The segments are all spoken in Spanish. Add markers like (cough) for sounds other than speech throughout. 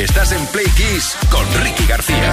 Estás en Play Kiss con Ricky García.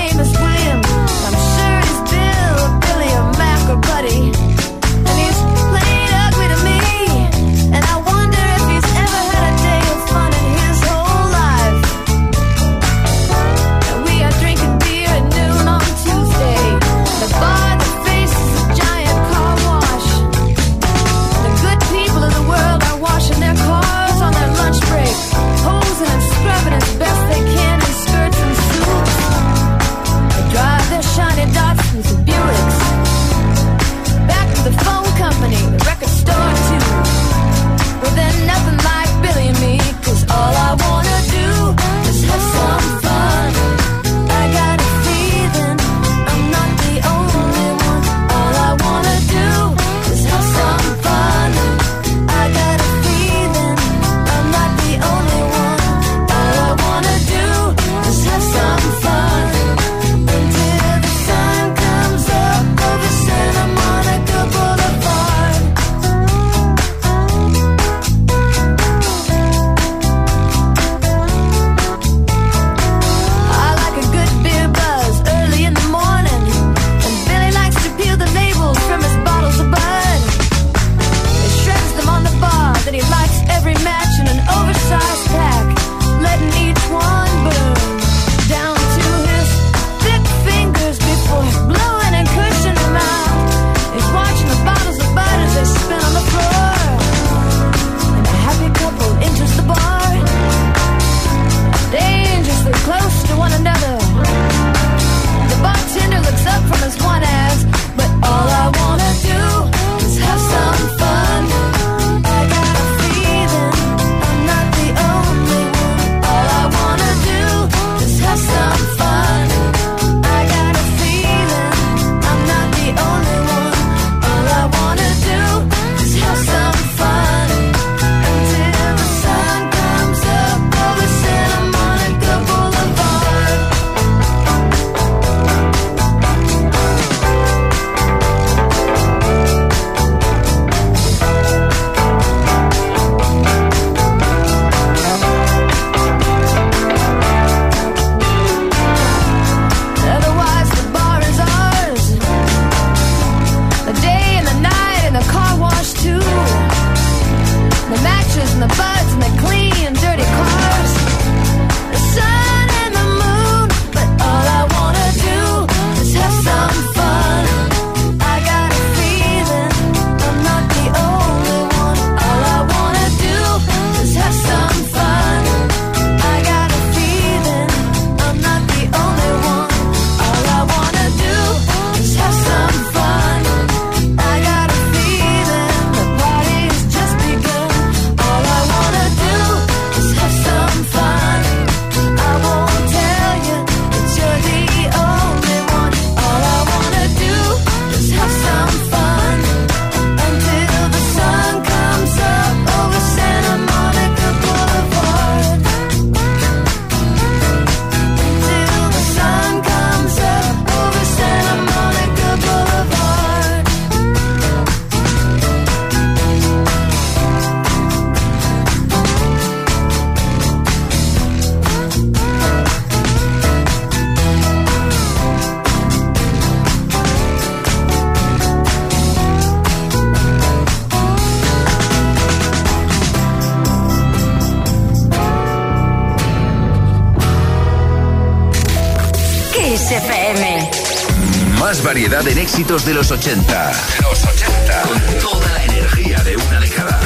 Más variedad en éxitos de los 80. Los 80. Con toda la energía de una década.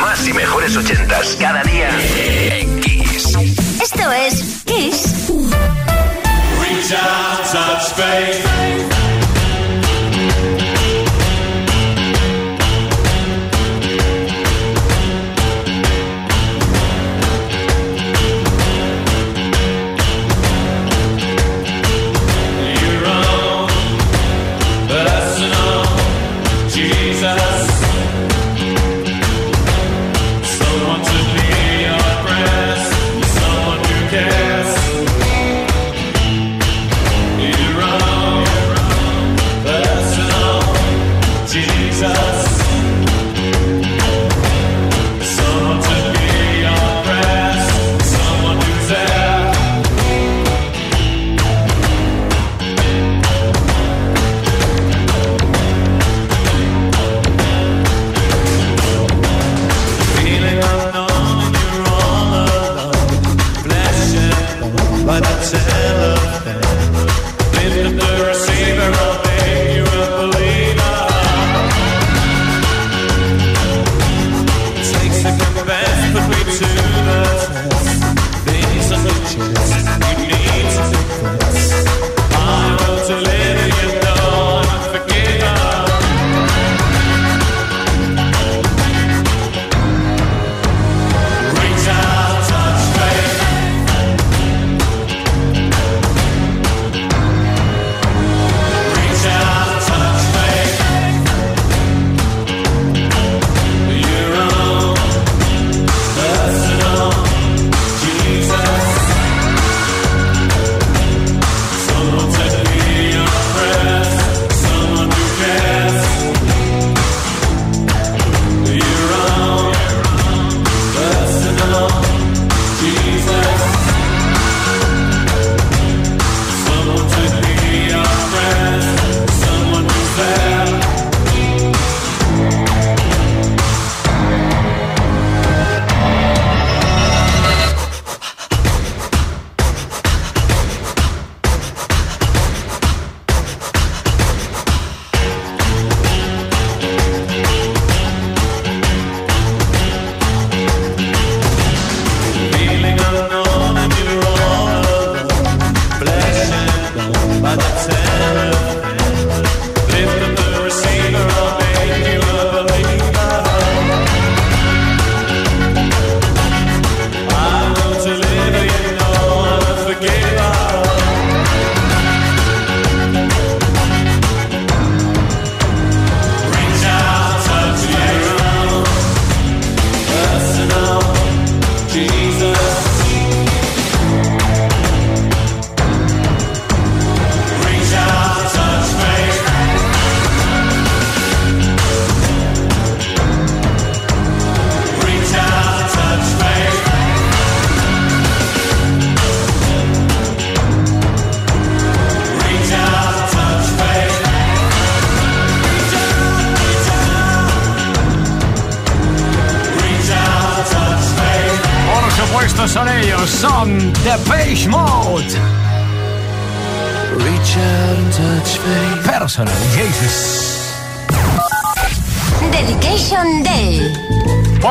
Más y mejores 80 cada día en Kiss. Esto es Kiss. Reach out, touch faith.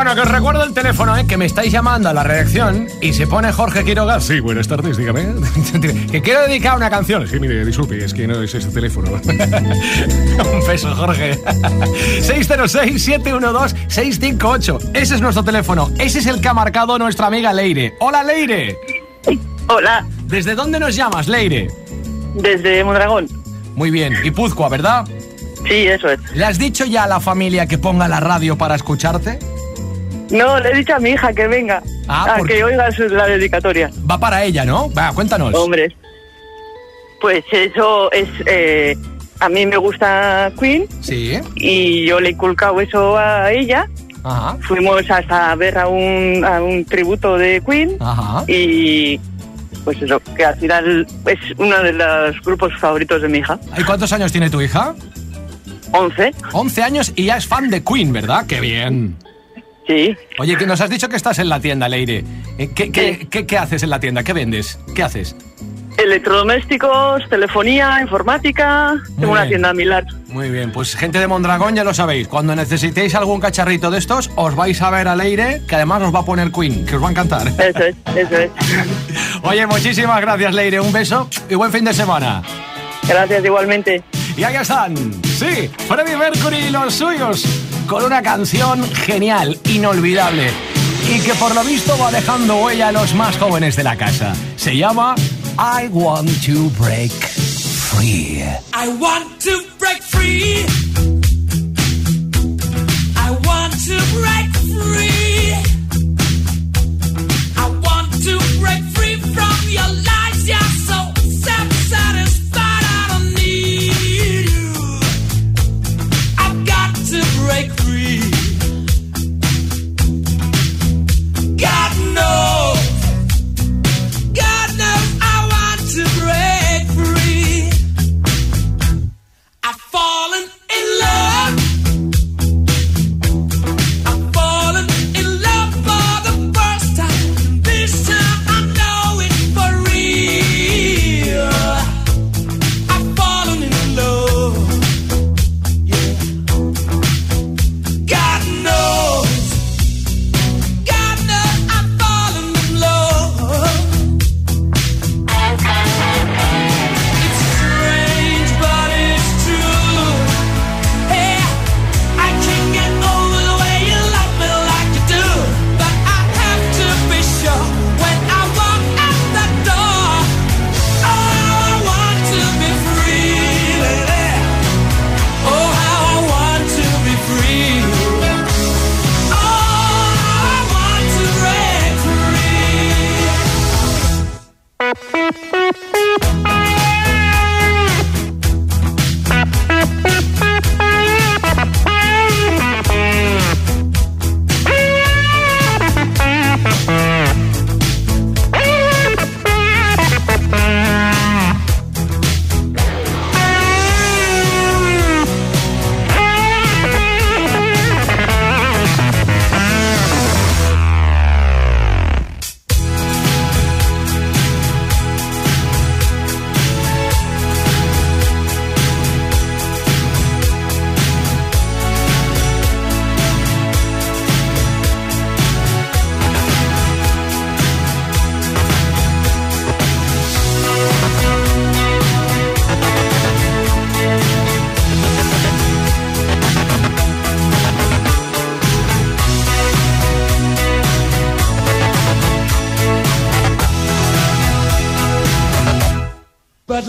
Bueno, que os recuerdo el teléfono, ¿eh? que me estáis llamando a la redacción y se pone Jorge Quiroga. Sí, buenas tardes, dígame. (laughs) que quiero dedicar una canción. Sí, mire, disculpe, es que no es ese teléfono. (laughs) Un beso, Jorge. (laughs) 606-712-658. Ese es nuestro teléfono. Ese es el que ha marcado nuestra amiga Leire. Hola, Leire. Hola, ¿Desde dónde nos llamas, Leire? desde Mondragón. Muy bien. Y Puzcoa, ¿verdad? Sí, eso es. ¿Le has dicho ya a la familia que ponga la radio para escucharte? No, le he dicho a mi hija que venga. Ah, a ¿por que oiga su- la dedicatoria. Va para ella, ¿no? Va, cuéntanos. Hombre. Pues eso es... eh, a mí me gusta Queen Sí. y yo le he inculcado eso a ella. Ajá. Fuimos hasta ver a un, a un tributo de Queen Ajá. y pues eso, que al final es uno de los grupos favoritos de mi hija. ¿Y cuántos años tiene tu hija? 11, 11 años y ya es fan de Queen, ¿verdad? ¡Qué bien! Sí. Oye, que nos has dicho que estás en la tienda, Leire. Eh, ¿Qué, qué, qué- qué haces en la tienda? ¿Qué vendes? ¿Qué haces? Electrodomésticos, telefonía, informática. Tengo una bien. tienda en Milar. Muy bien, pues gente de Mondragón ya lo sabéis. Cuando necesitéis algún cacharrito de estos, os vais a ver a Leire, que además os va a poner Queen, que os va a encantar. Eso es, eso es. (laughs) Oye, muchísimas gracias, Leire. Un beso y buen fin de semana. Gracias igualmente. Y ahí están. Sí, Freddie Mercury y los suyos. Con una canción genial, inolvidable. Y que por lo visto va dejando huella a los más jóvenes de la casa. Se llama I Want to Break Free. I want to break free. I want to break free. I want to break free from your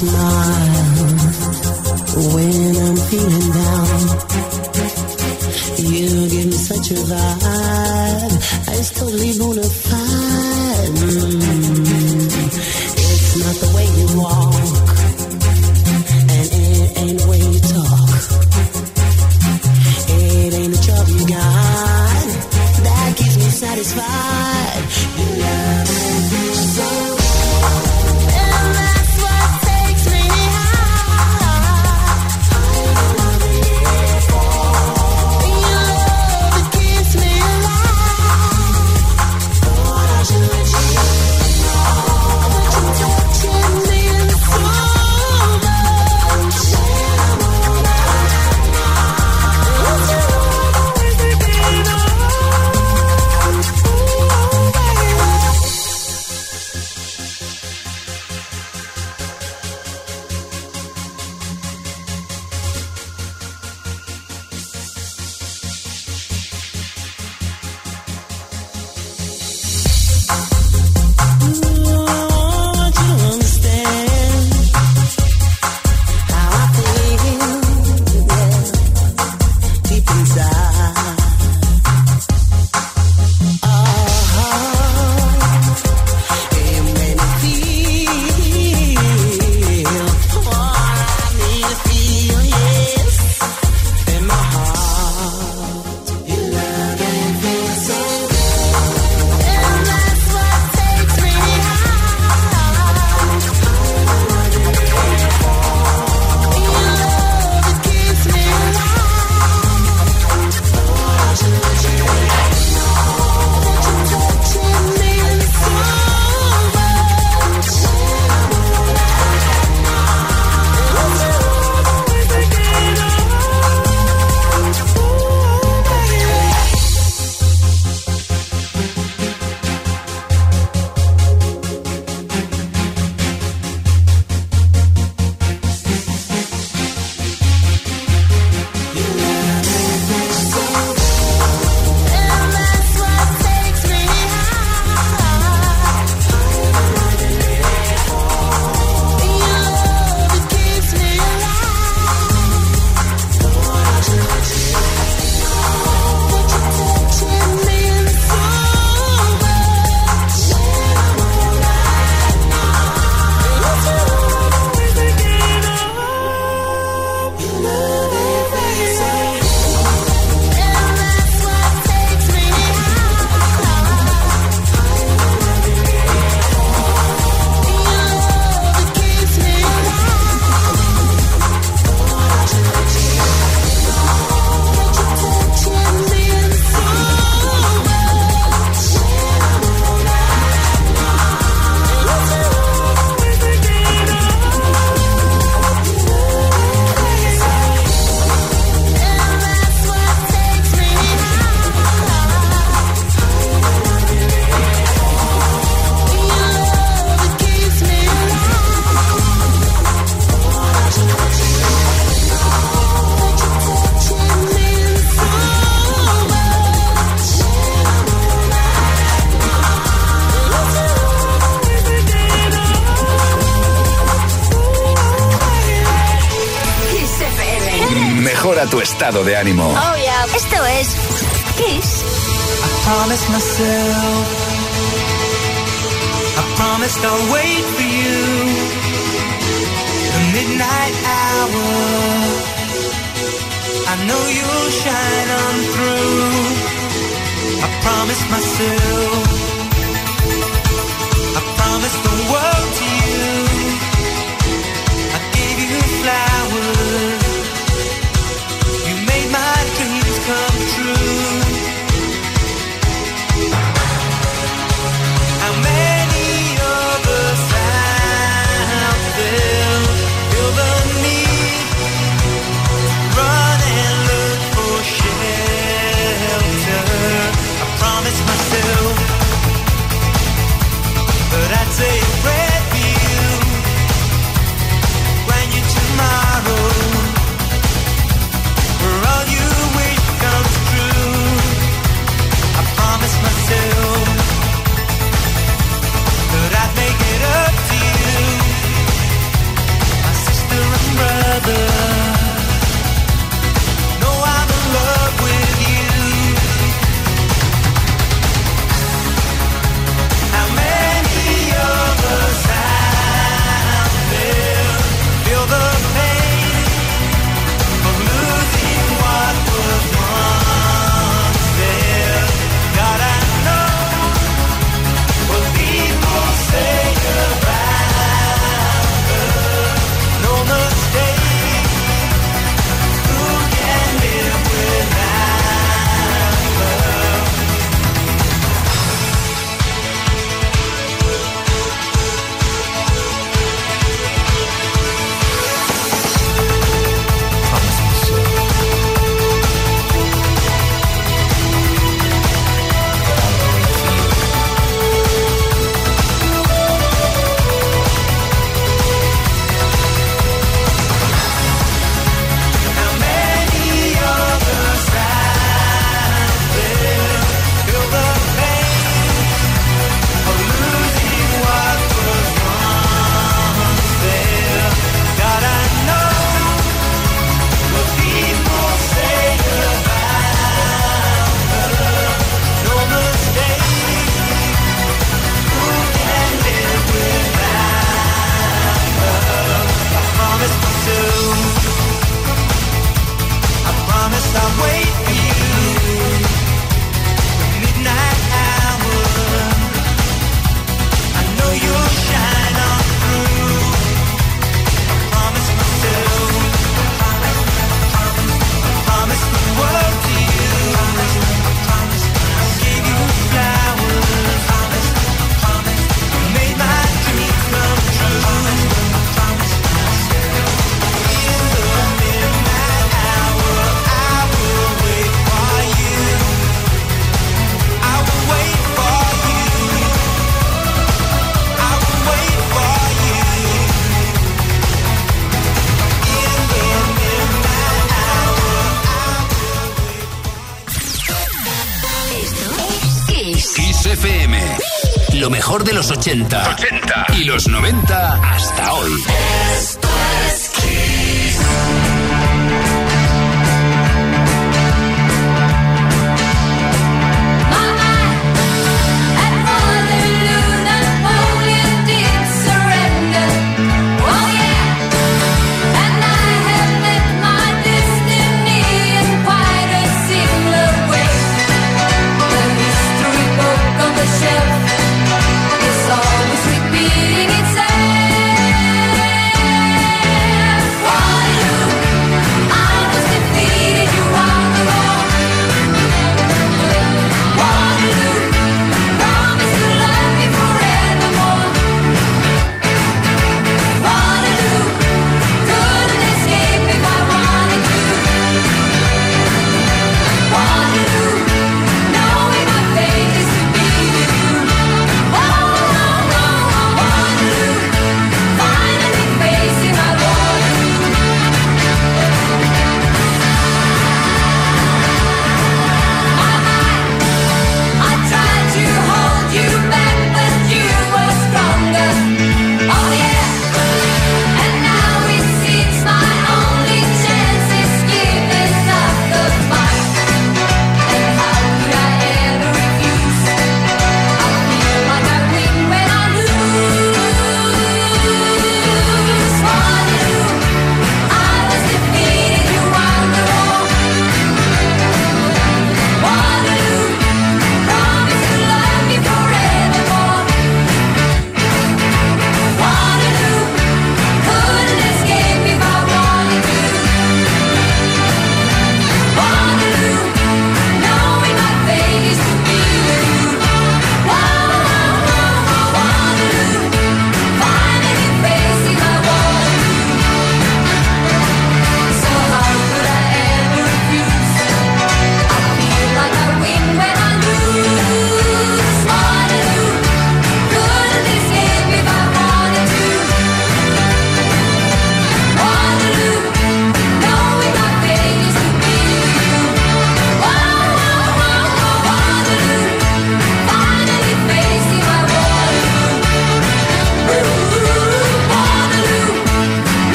Smile when I'm feeling estado de ánimo. Oh, yeah. Esto es Kiss. I. I promised I'll wait for you. The midnight hour. I know you'll shine on through. I promised myself. I promised the world. other 80, 80. y los 90 hasta hoy.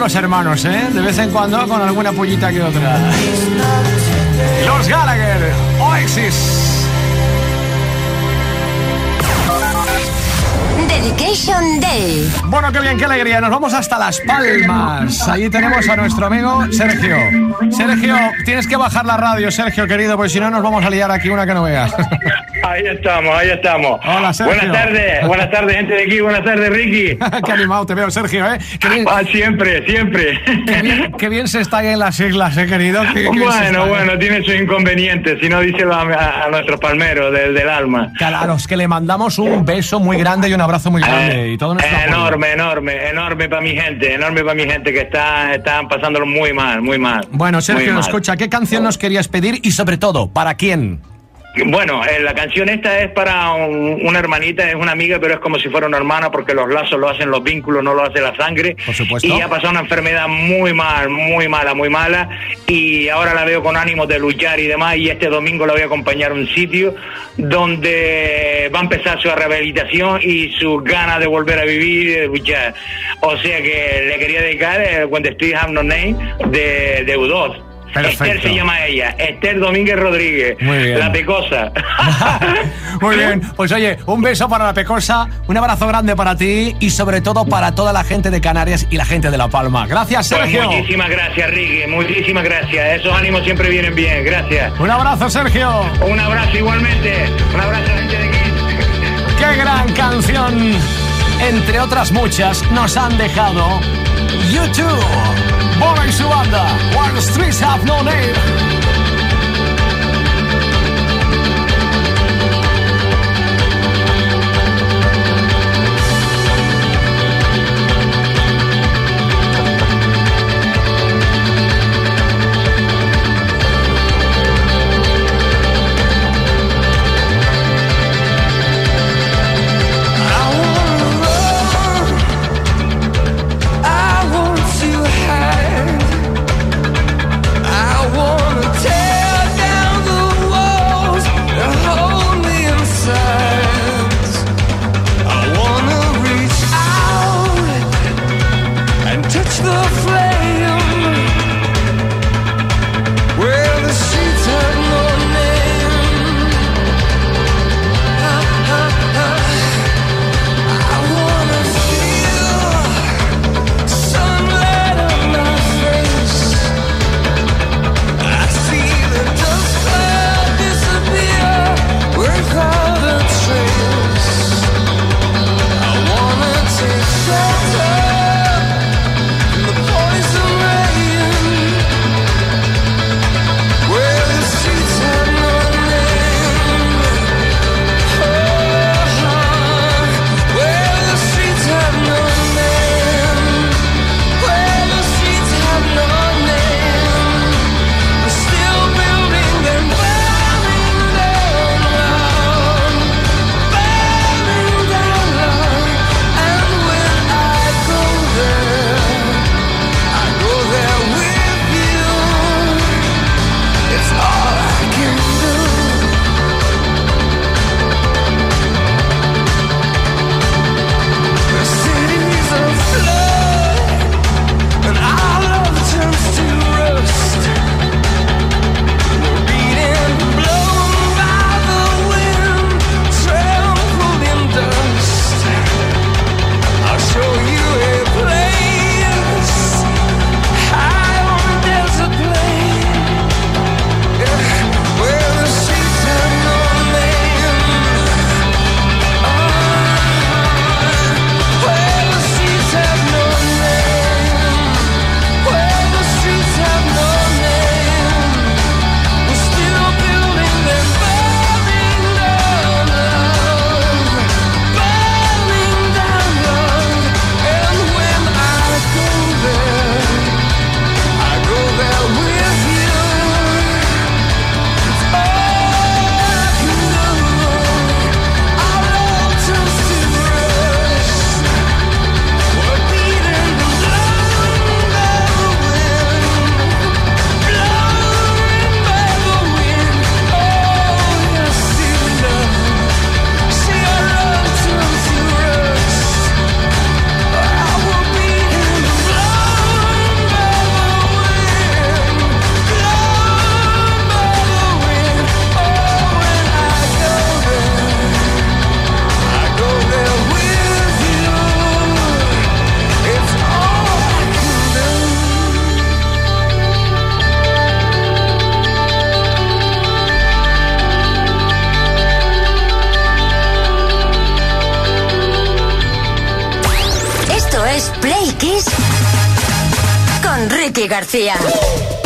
Los hermanos, ¿eh? De vez en cuando con alguna pollita que otra. Los Gallagher, Oasis. Dedication Day. Bueno, qué bien, qué alegría. Nos vamos hasta Las Palmas. Allí tenemos a nuestro amigo Sergio. Sergio, tienes que bajar la radio, Sergio, querido, porque si no nos vamos a liar aquí una que no veas. (laughs) Ahí estamos, ahí estamos. Hola, Sergio. Buenas tardes, buenas tardes, gente de aquí, buenas tardes, Ricky. (laughs) qué animado te veo, Sergio, ¿eh? Qué bien, Ah, siempre, siempre. qué bien- qué bien se está ahí en las islas, ¿eh, querido? Qué- Bueno, ¿eh? bueno, tiene su inconveniente, si no díselo a, a, a nuestros palmeros del, del alma. Que A los que le mandamos un beso muy grande y un abrazo muy grande. Eh, y todo nuestro apoyo. enorme, enorme, enorme para mi gente, enorme para mi gente que está, están pasándolo muy mal, muy mal. Bueno, Sergio, mal. escucha, ¿qué canción nos querías pedir y sobre todo, para quién? Bueno, eh, la canción esta es para un- una hermanita, es una amiga, pero es como si fuera una hermana porque los lazos lo hacen los vínculos, no lo hace la sangre. Por supuesto. Y ha pasado una enfermedad muy mal, muy mala, muy mala. Y ahora la veo con ánimo de luchar y demás. Y este domingo la voy a acompañar a un sitio donde va a empezar su rehabilitación y sus ganas de volver a vivir y de luchar. O sea que le quería dedicar el When the Street Have No Name de, de U2. Perfecto. Esther se llama ella, Esther Domínguez Rodríguez, Muy bien. la pecosa. (laughs) Muy bien, pues oye, un beso para la Pecosa, un abrazo grande para ti y sobre todo para toda la gente de Canarias y la gente de La Palma. Gracias, Pues Sergio. muchísimas gracias, Ricky, muchísimas gracias. Esos ánimos siempre vienen bien, gracias. Un abrazo, Sergio. Un abrazo igualmente, un abrazo a la gente de aquí. Qué gran canción. Entre otras muchas, nos han dejado YouTube, Su banda, While the Streets Have No Name. Woo!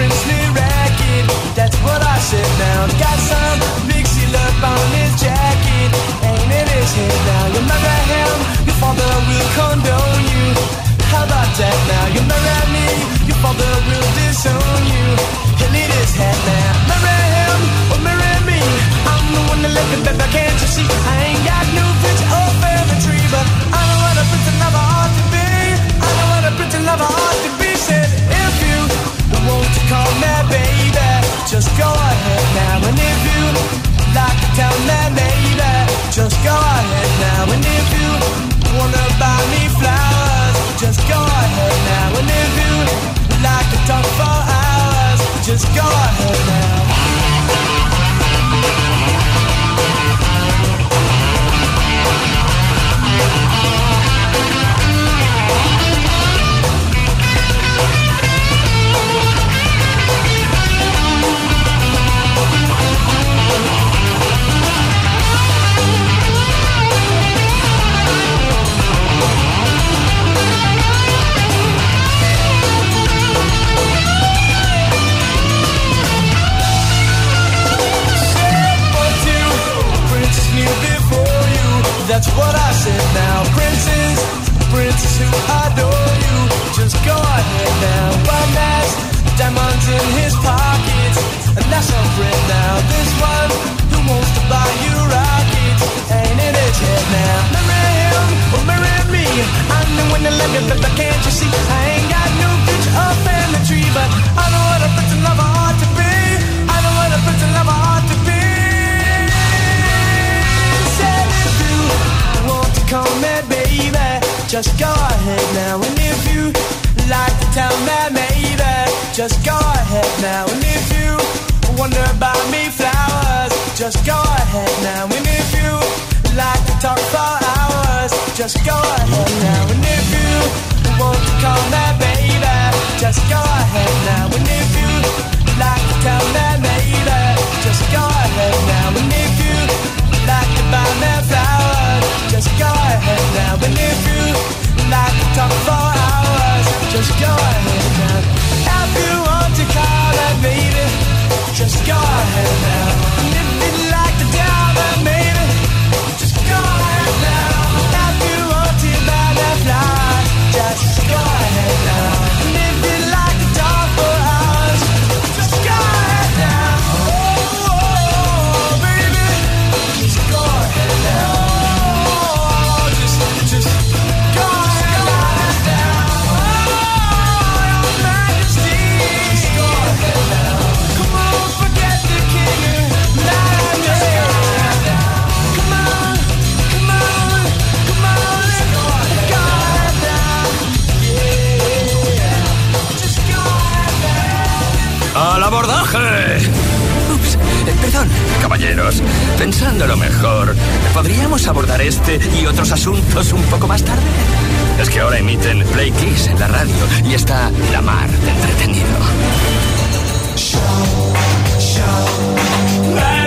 princely racket. That's what I said now. Got some pixie love on his jacket. Ain't it his head now? You marry him, your father will condone you. How about that now? You marry me, your father will disown you. He'll need his head now. Marry him or marry me. I'm the one that left him, baby. Can't you see? I ain't got no bitch or family tree, but I don't want a prince and lover ought to be. I don't want a prince and lover call me baby. Just go ahead now, and if you like to tell me maybe, just go ahead now, and if you wanna buy me flowers, just go ahead now, and if you abordar este y otros asuntos un poco más tarde? Es que ahora emiten Play Kiss en la radio y está la mar de entretenido. Show, show,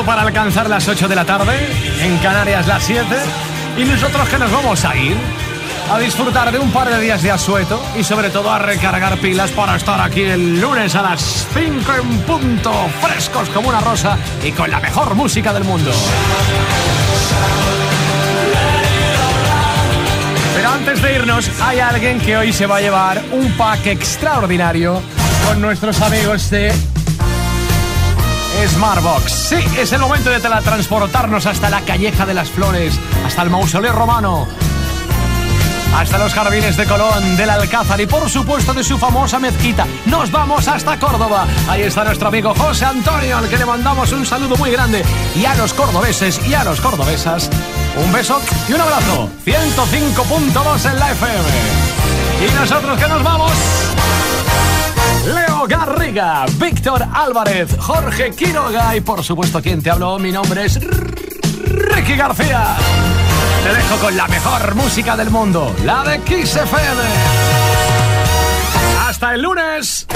para alcanzar las 8 de la tarde, en Canarias las 7, y nosotros que nos vamos a ir a disfrutar de un par de días de asueto y sobre todo a recargar pilas para estar aquí el lunes a las 5 en punto, frescos como una rosa y con la mejor música del mundo. Pero antes de irnos, hay alguien que hoy se va a llevar un pack extraordinario con nuestros amigos de Smartbox. Sí, es el momento de teletransportarnos hasta la Calleja de las Flores, hasta el Mausoleo Romano, hasta los jardines de Colón, del Alcázar y por supuesto de su famosa mezquita. Nos vamos hasta Córdoba. Ahí está nuestro amigo José Antonio, al que le mandamos un saludo muy grande. Y a los cordobeses y a los cordobesas, un beso y un abrazo. 105.2 en la FM. Y nosotros que nos vamos. Leo Garriga, Víctor Álvarez, Jorge Quiroga y por supuesto quien te habló, mi nombre es Ricky García. Te dejo con la mejor música del mundo, la de Kiss FM. Hasta el lunes.